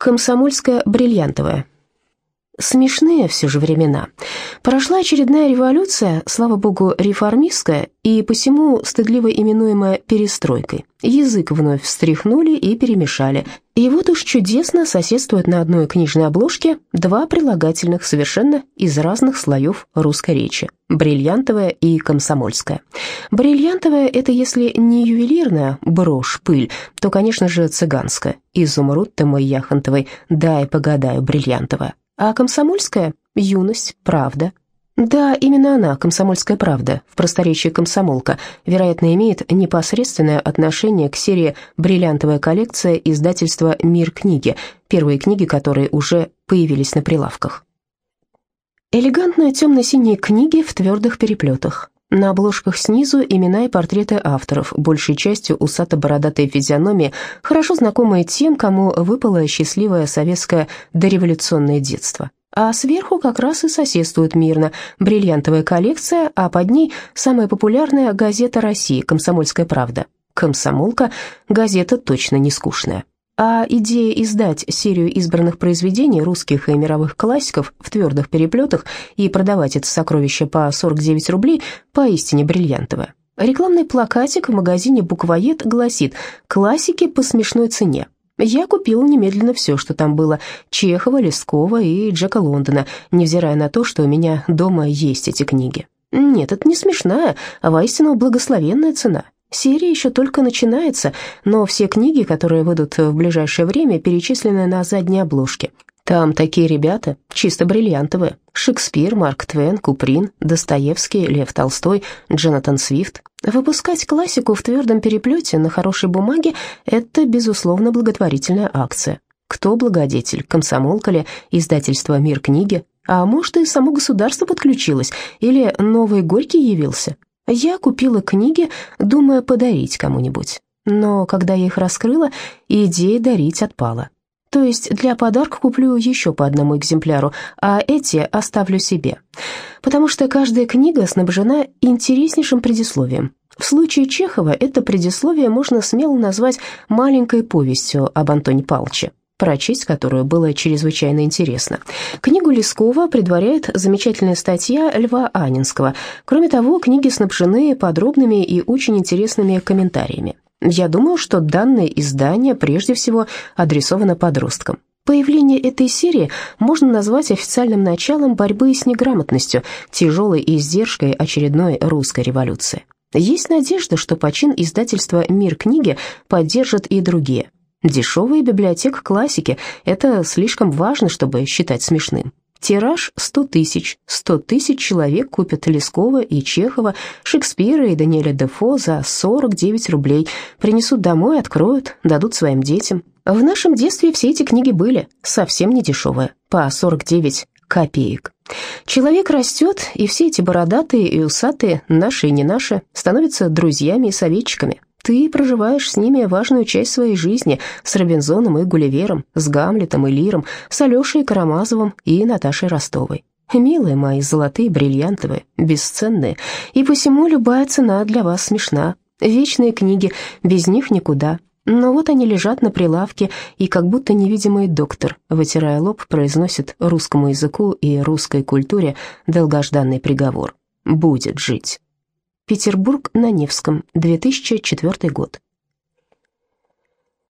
Комсомольская бриллиантовая. Смешные все же времена. Прошла очередная революция, слава богу, реформистская, и посему стыдливо именуемая перестройкой. Язык вновь встряхнули и перемешали. И вот уж чудесно соседствуют на одной книжной обложке два прилагательных совершенно из разных слоев русской речи – бриллиантовая и комсомольская. Бриллиантовая – это если не ювелирная брошь, пыль, то, конечно же, цыганская. Изумруд ты мой яхонтовый, дай погадаю бриллиантовая а комсомольская — юность, правда. Да, именно она, комсомольская правда, в просторечии комсомолка, вероятно, имеет непосредственное отношение к серии «Бриллиантовая коллекция» издательства «Мир книги», первые книги, которые уже появились на прилавках. Элегантные темно-синие книги в твердых переплетах. На обложках снизу имена и портреты авторов, большей частью усато-бородатые физиономии, хорошо знакомые тем, кому выпало счастливое советское дореволюционное детство. А сверху как раз и соседствует мирно бриллиантовая коллекция, а под ней самая популярная газета России «Комсомольская правда». «Комсомолка» – газета точно не скучная. А идея издать серию избранных произведений русских и мировых классиков в твердых переплетах и продавать это сокровище по 49 рублей поистине бриллиантовая. Рекламный плакатик в магазине «Буквоед» гласит «Классики по смешной цене». Я купила немедленно все, что там было, Чехова, Лескова и Джека Лондона, невзирая на то, что у меня дома есть эти книги. Нет, это не смешная, а воистину благословенная цена. Серия еще только начинается, но все книги, которые выйдут в ближайшее время, перечислены на задней обложке. Там такие ребята, чисто бриллиантовые. Шекспир, Марк Твен, Куприн, Достоевский, Лев Толстой, Джонатан Свифт. Выпускать классику в твердом переплете на хорошей бумаге – это, безусловно, благотворительная акция. Кто благодетель, комсомолка ли, издательство «Мир книги», а может, и само государство подключилось, или новый Горький явился. Я купила книги, думая подарить кому-нибудь. Но когда я их раскрыла, идея дарить отпала. То есть для подарка куплю еще по одному экземпляру, а эти оставлю себе. Потому что каждая книга снабжена интереснейшим предисловием. В случае Чехова это предисловие можно смело назвать маленькой повестью об Антоне Павловиче прочесть которую было чрезвычайно интересно. Книгу Лескова предваряет замечательная статья Льва Анинского. Кроме того, книги снабжены подробными и очень интересными комментариями. Я думаю, что данное издание прежде всего адресовано подросткам. Появление этой серии можно назвать официальным началом борьбы с неграмотностью, тяжелой издержкой очередной русской революции. Есть надежда, что почин издательства «Мир книги» поддержат и другие – Дешевая библиотека классики – это слишком важно, чтобы считать смешным. Тираж 100 тысяч. 100 тысяч человек купят Лескова и Чехова, Шекспира и Даниэля Дефо за 49 рублей. Принесут домой, откроют, дадут своим детям. В нашем детстве все эти книги были совсем не дешевые, по 49 копеек. Человек растет, и все эти бородатые и усатые, наши и не наши, становятся друзьями и советчиками. Ты проживаешь с ними важную часть своей жизни, с Робинзоном и Гулливером, с Гамлетом и Лиром, с Алешей Карамазовым и Наташей Ростовой. Милые мои, золотые, бриллиантовые, бесценные, и посему любая цена для вас смешна. Вечные книги, без них никуда. Но вот они лежат на прилавке, и как будто невидимый доктор, вытирая лоб, произносит русскому языку и русской культуре долгожданный приговор. Будет жить. Петербург на Невском, 2004 год.